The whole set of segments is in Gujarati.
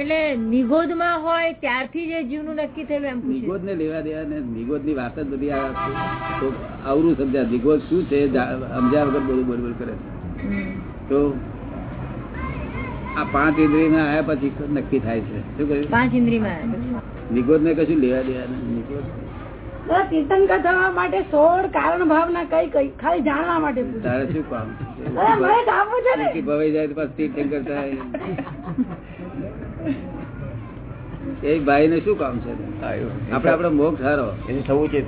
એટલે નિગોદમાં હોય ત્યારથી જે જીવનું નક્કી થયેલું એમ નિગોદ ને લેવા દેવા ને નિગોદની વાત જ બધી આ અવરું સમજ્યા. નિગોદ શું છે? સમજ્યા વગર બોલું બોલ કરે હમ. તો આ પાંચ ઇન્દ્રિયમાં આવ્યા પછી નક્કી થાય છે. શું કહ્યું? પાંચ ઇન્દ્રિયમાં નિગોદ ને કશું લેવા દેવા નહીં નિગોદ? તીર્થંકર થવા માટે સોળ કારણ ભાવના કઈ કઈ ખાલી જાણવા માટે તારે શું કામ ભવાઈ જાય તો પછી તીર્થંકર થાય. એ ભાઈ ને શું કામ છે? આપડે આપડે મોક્ષ સારો. એ થવું છે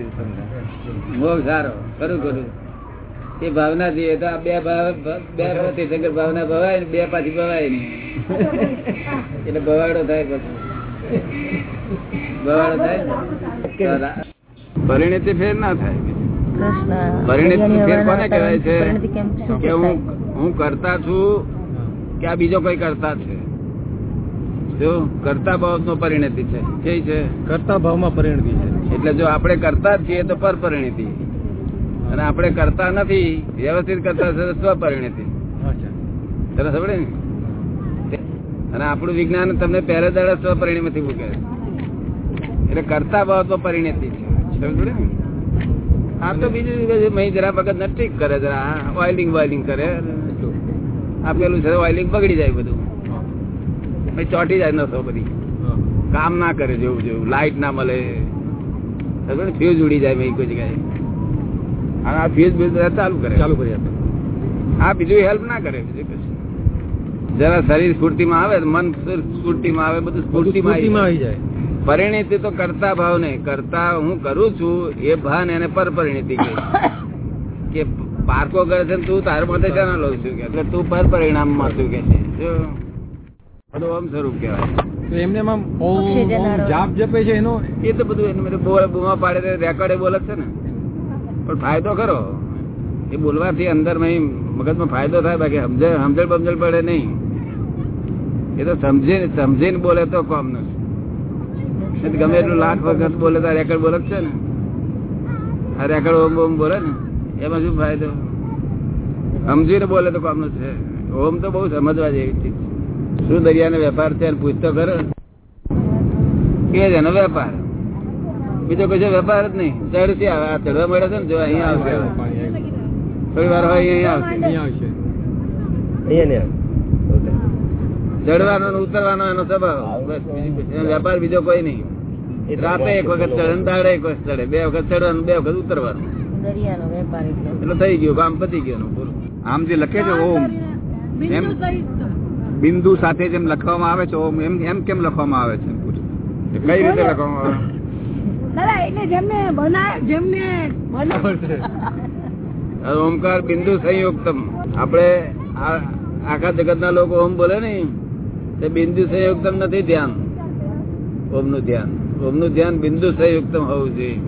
મોક્ષ સારો. ખરું ખરું. એ ભાવના જોઈએ તો આ બે ભાવ બે તીર્થંકર ભાવના ભવાય ને બે પાછી ભવાય નહીં. એટલે ભવાડો થાય પછી. ભવાડો થાય? પરિણતિ ફેર ના થાય. કૃષ્ણ. પરિણતિ ફેર કોને કહેવાય છે? કે હું હું કરતા છું કે આ બીજો કોઈ કરતા છે જો કરતા ભાવ નો પરિણતિ છે કે છે? કરતા ભાવમાં પરિણતિ છે. એટલે જો આપણે કરતા છીએ તો પર પરિણતિ અને આપણે કરતા નથી વ્યવસ્થિત કરતા છે સ્વ પરિણતિ તને સમજે ને? અને આપણું વિજ્ઞાન તમને પહેરે દાડા સ્વ સ્વપરિણતિ મૂકે એટલે કરતા ભાવ તો પરિણતિ છે. સમજે ને? આ તો બીજું મહી જરા વખત નટીક કરે જરા ઓઇલિંગ વાઇલિંગ કરે. આ પેલું છે ઓઇલિંગ બગડી જાય બધું. પછી ચોટી જાય નસો બધી. કામ ના કરે જેવું જેવું. લાઈટ ના મળે. ફ્યુઝ ઉડી જાય ભાઈ કોઈ જગ્યાએ. અને આ ફ્યુઝ બ્યુઝ ચાલુ કરે. ચાલુ કરી આપે. આ બીજું હેલ્પ ના કરે. બીજું કશું જરા શરીર સ્ફૂર્તિમાં આવે મન સ્ફૂર્તિમાં આવે બધું સ્ફૂર્તિમાં આવી જાય. પરિણતિ તો કરતા ભાવ ને કરતા હું કરું છું એ ભાન એને પર પરિણીતિ કે પારકો કરે છે તું તાર માટે શાના લઉં છું કે. એટલે તું પર પરિણામમાં છું કે છે. બધું ઓમ સ્વરૂપ કહેવાય. તો એમને ઓમ ઓક્સિજન ઓમ વાળો. જાપ જપે છે એનો? એ તો બધું એને બોલ બૂમા પાડે રેકોર્ડે બોલે છે ને. પણ ફાયદો ખરો. એ બોલવાથી અંદર મગજમાં ફાયદો થાય બાકી સમજે સમજણ બમજણ પડે નહીં. એ તો સમજે સમજીને બોલે તો કોમ નથી ગમે એટલું લાખ વખત બોલે તો રેકોર્ડ બોલે છે ને. આ રેકોર્ડ ઓમ ઓમ બોલે ને. એમાં શું ફાયદો? સમજીને બોલે તો કોમ છે ઓમ તો બહુ સમજવા જેવી ચીજ છે. શું દરિયાનો વેપાર છે પૂછતો ખરો? કે એનો વેપાર? બીજો કશો વેપાર જ નહીં. આવે આ ચડવા મળે છે ને જો અહીંયા આવશે. થોડી વાર હોય અહીંયા આવશે. ચડવાનો ઉતરવાનો એનો સ્વભાવ. બસ વેપાર બીજો કોઈ નહીં. રાતે એક વખત ચડે ને દાડે એક વખત ચડે. બે વખત ચડવાનું બે વખત ઉતરવાનું. દરિયાનો એટલે. એટલે થઈ ગયું. કામ પતી ગયું પૂરું. આમ જે લખે છે ઓમ. એમ. બિંદુ સાથે જેમ લખવામાં આવે છે એમ એમ કેમ લખવામાં આવે છે? કઈ રીતે લખવામાં આવે? ઓમકાર બિંદુ સંયુક્તમ. આપડે આખા જગત ના લોકો ઓમ બોલે ને તે બિંદુ સંયુક્તમ નથી ધ્યાન. ઓમનું ધ્યાન. ઓમનું ધ્યાન બિંદુ સંયુક્તમ હોવું જોઈએ.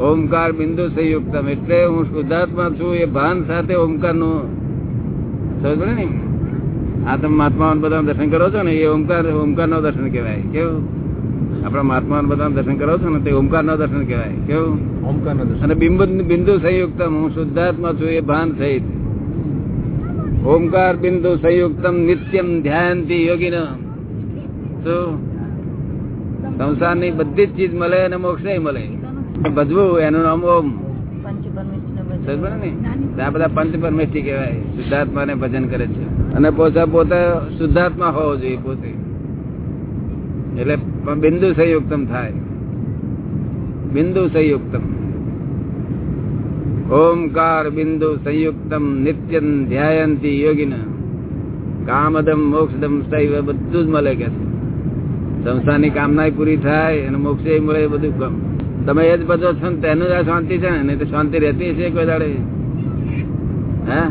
ઓમકાર બિંદુ સંયુક્તમ. એટલે હું શુદ્ધાત્મા છું એ ભાન સાથે ઓમકારનું સમજ ને આ તમે મહાત્મા બધા દર્શન કરો છો ને એ ઓમકાર ઓમકાર નો દર્શન કહેવાય. કેવું? આપણા મહાત્મા બધા દર્શન કરો છો ને તે ઓમકાર નો દર્શન કહેવાય. કેવું? ઓમકારના દર્શન. અને બિંબુ બિંદુ સંયુક્તમ હું શુદ્ધાત્મા છું એ ભાન સહિત. ઓમકાર બિંદુ સંયુક્તમ નિત્યમ ધ્યાનથી યોગી તો સંસારની બધી જ ચીજ મળે અને મોક્ષ મળે. ભજવું એનું નામ ઓમ. આ બધા પંચ પરમેષ્ઠી કહેવાય. શુદ્ધાત્મા ને ભજન કરે છે. અને પોતે પોતે શુદ્ધાત્મા હોવો જોઈએ પોતે. એટલે બિંદુ સંયુક્તમ થાય. બિંદુ સંયુક્તમ. ઓમકાર બિંદુ સંયુક્તમ નિત્યમ ધ્યાયંતી યોગીન. કામદમ મોક્ષદમ સૈવ બધું જ મળે કે છે. સંસારની કામના પૂરી થાય અને મોક્ષ મળે બધું કામ તમે એ જ બધો છો ને તેનું જ આ શાંતિ છે ને? નહીં તો શાંતિ રહેતી છે કોઈ દાડે. હે?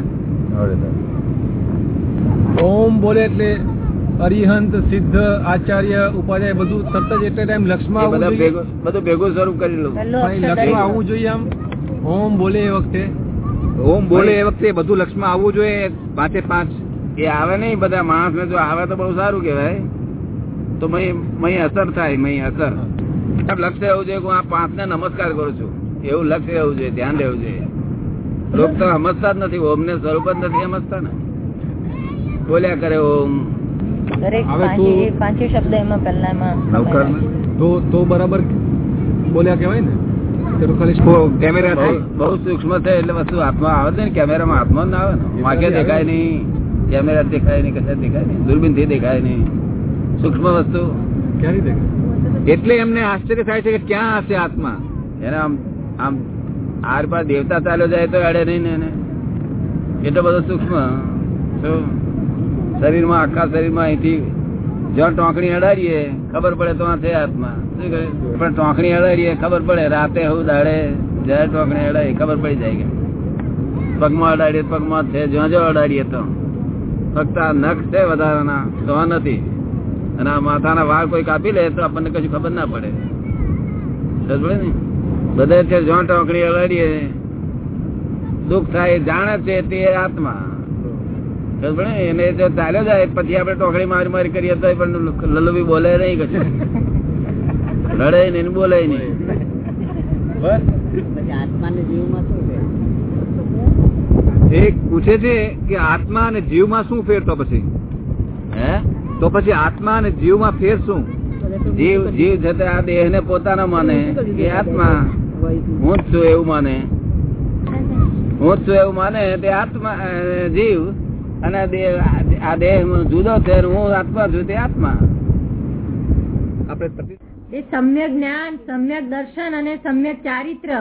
ઓમ બોલે એટલે અરિહંત સિદ્ધ આચાર્ય ઉપાધ્યાય બધું તરત જ એટલે ટાઈમ લક્ષમાં એ આવવું જોઈએ. બધું ભેગું સ્વરૂપ કરી લઉં પહેલો પણ એ અક્ષર લક્ષમાં દરેક આવવું જોઈએ આમ. ઓમ બોલે એ વખતે. ઓમ બોલે. એ વખતે બધું લક્ષ્મ આવવું જોઈએ પાંચે પાંચ. એ આવે નહીં બધા માણસ ને જો આવે તો બહુ સારું કેવાય તો મય મય અસર થાય મય અસર. લક્ષ્ય રહેવું છે હું આ પાંચ ને નમસ્કાર કરું છું. એવું લક્ષ્ય રહેવું જોઈએ ધ્યાન રહેવું જોઈએ લોક તો સમજતા જ નથી ઓમ ને સ્વરૂપ જ નથી સમજતા ને. બોલ્યા કરે ઓમ. દરેક હવે પાંચે તું- પાંચે શબ્દ એમાં પહેલામાં તો તો બરાબર બોલ્યા કહેવાય ને? કે તો ખાલી કેમેરા બહુ- બહુ સૂક્ષ્મ છે એટલે વસ્તુ હાથમાં આવે છે ને કેમેરામાં હાથમાં ના આવે ને. દેખાય નહીં કેમેરા દેખાય નહીં કશે દેખાય નહીં દૂરબીનથી દેખાય નહીં. સૂક્ષ્મ વસ્તુ. એટલે એમને આશ્ચર્ય થાય છે કે ક્યાં હશે આત્મા? એને આમ આમ આર પાર દેવતા ચાલ્યો જાય તો અડે નહીં ને એને. એટલો બધો સૂક્ષ્મ શરીરમાં, આખા શરીરમાં અહીંથી જ્યાં ટોંકણી અડાડીએ, ખબર પડે તો છે આત્મા. શું કહે? પણ ટોંકણી અડાડીએ, ખબર પડે, રાતે હું દાડે જયારે ટોંકણી અડાડી ખબર પડી જાય કે પગમાં અડાડીએ પગમાં છે, જ્યાં જ્યાં અડાડીએ તો. ફક્ત આ નખ છે વધારાના તો નથી. અને આ માથાના વાળ કોઈ કાપી લે તો આપણને કશું ખબર ના પડે. સમજે ને? બધા છે જો ટોકડી અડાડીએ દુઃખ થાય જાણે છે તે આત્મા. સમજ એને જો ચાલ્યો જાય પછી આપણે ટોકડી મારી મારી કરીએ તો પણ લલ્લુબી બોલે નહીં કશું. લડે નહીં ને બોલે નહીં. બસ. એક પૂછે છે કે આત્મા અને જીવમાં શું ફેર તો પછી? હે? તો પછી આત્મા અને જીવમાં ફેર શું? જીવ જીવ છે આ દેહ ને પોતાના માને. કે આત્મા હું જ છું એવું માને. હું જ છું એવું માને તે આત્મા જીવ અને આ દેહ જુદો છે હું આત્મા છું તે આત્મા. આપણે એ સમ્યક જ્ઞાન સમ્યક દર્શન અને સમ્યક ચારિત્ર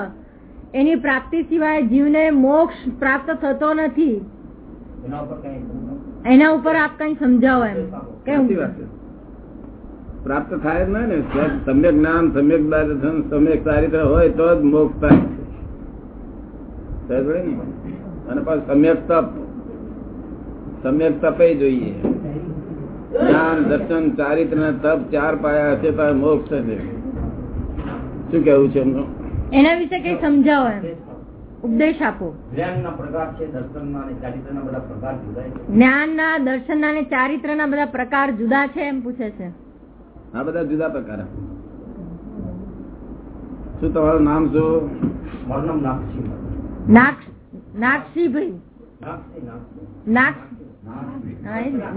એની પ્રાપ્તિ સિવાય જીવને મોક્ષ પ્રાપ્ત થતો નથી. એના ઉપર આપ કઈ સમજાવો એમ. છે. પ્રાપ્ત થાય જ ને સમ્યક જ્ઞાન સમ્યક દર્શન સમ્યક ચારિત્ર હોય તો જ મોક્ષ થાય અને પાછું સમ્યક તપ. સમ્યક તપે જોઈએ. જ્ઞાન દર્શન ચારિત્ર તપ ચાર પાયા હશે તો મોક્ષ થશે. શું કેવું છે એમનું? એના વિશે કઈ સમજાવો એમ. ઉપદેશ આપો. જ્ઞાનના પ્રકાર છે દર્શનના અને ચારિત્રના બધા પ્રકાર જુદા છે. જ્ઞાનના દર્શનના અને ચારિત્રના બધા પ્રકાર જુદા છે એમ પૂછે છે. આ બધા જુદા પ્રકાર. શું તમારું નામ શું? મારું નામ હા,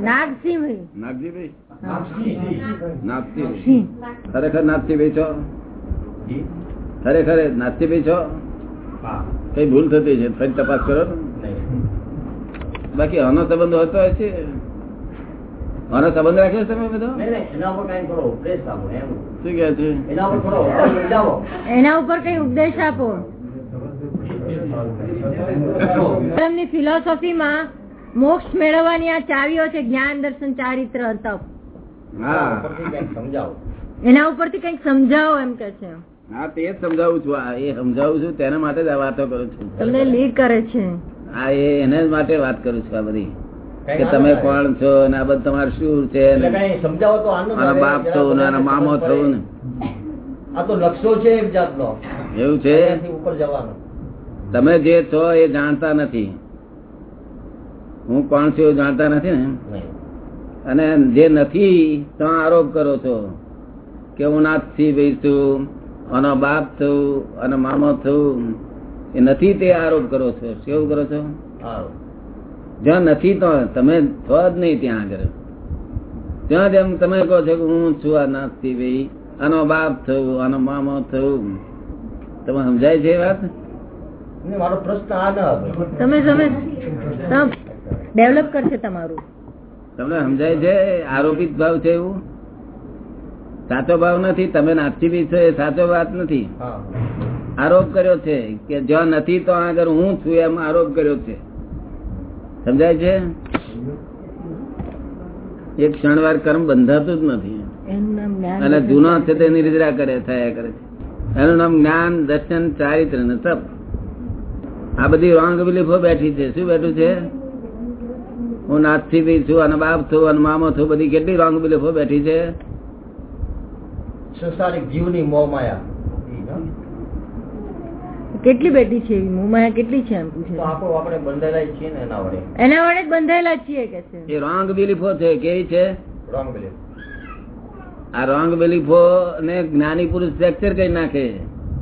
નાગજીભાઈ? હા. નાગજીભાઈ ખરેખર નાથજીભાઈ છો? ખરેખર નાથજીભાઈ છો? હા. કઈ ભૂલ થતી છે? ફરી તપાસ કરો ને. બાકી આનો સંબંધ હોતો હોય છે આનો સંબંધ રાખ્યો તમે બધો? એના ઉપર કાંઈ ઉપદેશ આપો એમ. શું કે છે? એના ઉપર થોડો ઉપદેશ સમજાવો એના ઉપર કઈ ઉપદેશ આપો? એમની ફિલોસોફીમાં મોક્ષ મેળવવાની આ ચાવીઓ છે જ્ઞાન દર્શન ચારિત્ર તપ. હા. ઉપરથી કાંઈક સમજાવો. એના ઉપરથી કંઈક સમજાવો એમ કે છે. હા તે જ સમજાવું છું. આ એ સમજાવું છું તેના માટે જ આ વાતો કરું છું. તમને લીડ કરે છે. હા એ એને જ માટે વાત કરું છું આ બધી. કે તમે કોણ છો ને આ બધું તમારું શું છે સમજાવો તો બાપ છો ને આના મામો છો ને. આ તો લક્ષો છે એક જાતનો. એવું છે? ઉપર જવાનો. તમે જે છો એ જાણતા નથી. હું કોણ છું એવું જાણતા નથી ને? અને જે નથી તો આરોપ કરો છો કે હું નાથથી ભાઈ છું આનો બાપ થયું અને મામો થયું એ નથી તે આરોપ કરો છો? કેવું કરો છો? જ્યાં નથી તો તમે છો જ નહીં ત્યાં આગળ. ત્યાં જેમ તમે કહો છો કે હું છું આ નાથથી ભાઈ આનો બાપ થયું આનો મામો થયું. તમે સમજાય છે વાત? મારો પ્રશ્ન આ ન તમે તમે ડેવલપ કરશે તમારું. તમને સમજાય છે? આરોપિત ભાવ છે એવું? સાચો ભાવ નથી તમે બી છો એ સાચો વાત નથી. આરોપ કર્યો છે કે જ્યાં નથી તો આગળ હું છું એમ આરોપ કર્યો છે. સમજાય છે? એક ક્ષણવાર કર્મ બંધાતું જ નથી. એનું નામ જ્ઞાન અને દર્શન જૂનો ચારિત્ર. છે તે નિર્જરા કરે થયા કરે છે. એનું નામ જ્ઞાન દર્શન ચારિત્ર ને તપ. આ બધી રોંગ બિલીફો બેઠી છે. શું બેઠું છે? હું નાથથી બી છું અને બાપ છું અને મામો છું બધી કેટલી રોંગ બિલીફો બેઠી છે? સંસારિક જીવની મોહ માયા. કેટલી બેઠી છે એવી મોમાયા કેટલી છે એમ પૂછે તો. આપણો આપણે બંધાયેલા છીએ ને એના વડે. એના વડે જ બંધાયેલા છીએ કે છે? એ રોંગ બિલીફો છે કેવી છે? Wrong belief. આ રોંગ બિલીફો ને જ્ઞાની પુરુષ ફ્રેક્ચર કરી નાખે.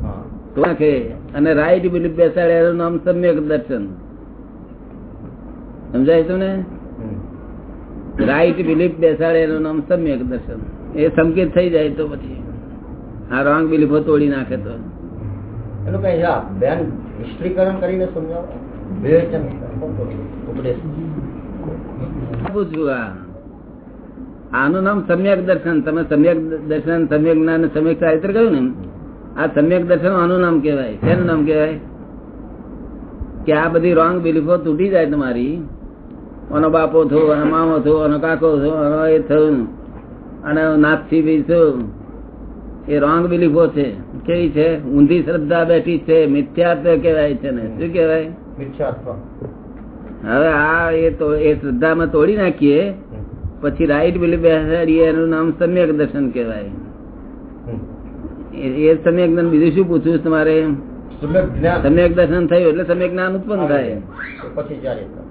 હા. નાખે. અને રાઈટ બિલીફ બેસાડે એનું નામ સમ્યક દર્શન. સમજાય છે ને હમ. રાઈટ બિલીફ બેસાડે એનું નામ સમ્યક દર્શન. એ સંકેત થઈ જાય તો પછી. આ રોંગ બિલીફો તોડી નાખે તો. એનું કઈ બેન વિસ્તરીકરણ કરીને સમજાવો? વિવેચન ઉપદેશ. આનું નામ સમ્યક દર્શન. તમે સમ્યક દર્શન સમ્યક જ્ઞાન સમ્યક ચારિત્ર કહ્યું ને? આ સમ્યક દર્શન આનું નામ કહેવાય. શેનું નામ કહેવાય? કે આ બધી રોંગ બિલીફો તૂટી જાય તમારી. આનો બાપો થયો અને મામો થયો અને કાકો થયો અને એ થયું. અને નાથથી બી થયું. એ રોંગ બિલીફો છે. કેવી છે? ઊંધી શ્રદ્ધા બેઠી છે. મિથ્યાત્વ કેવાય છે ને. શું કેવાય હવે આ એ તો એ શ્રદ્ધામાં તોડી નાખીએ પછી રાઈટ બિલીફ બેસાડીએ એનું નામ સમ્યક દર્શન કહેવાય. એ- સમ્યક જ્ઞાન બીજું શું પૂછવું છે તમારે? સમ્યક દર્શન થયું એટલે સમ્યક જ્ઞાન ઉત્પન્ન થાય. પછી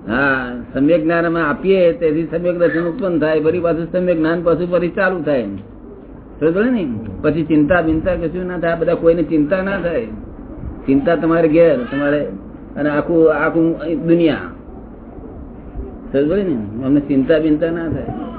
હા સમ્યક જ્ઞાન અમે આપીએ તેથી સમ્યક દર્શન ઉત્પન્ન થાય. ફરી પાછું સમ્યક જ્ઞાન પાછું ફરી ચાલુ થાય. ને, પછી ચિંતા બિંતા કશું ના થાય બધા કોઈને ચિંતા ના થાય. ચિંતા તમારે ઘેર, તમારે અને આખું આખું દુનિયા. સમજો ને, અમને ચિંતા બિંતા ના થાય.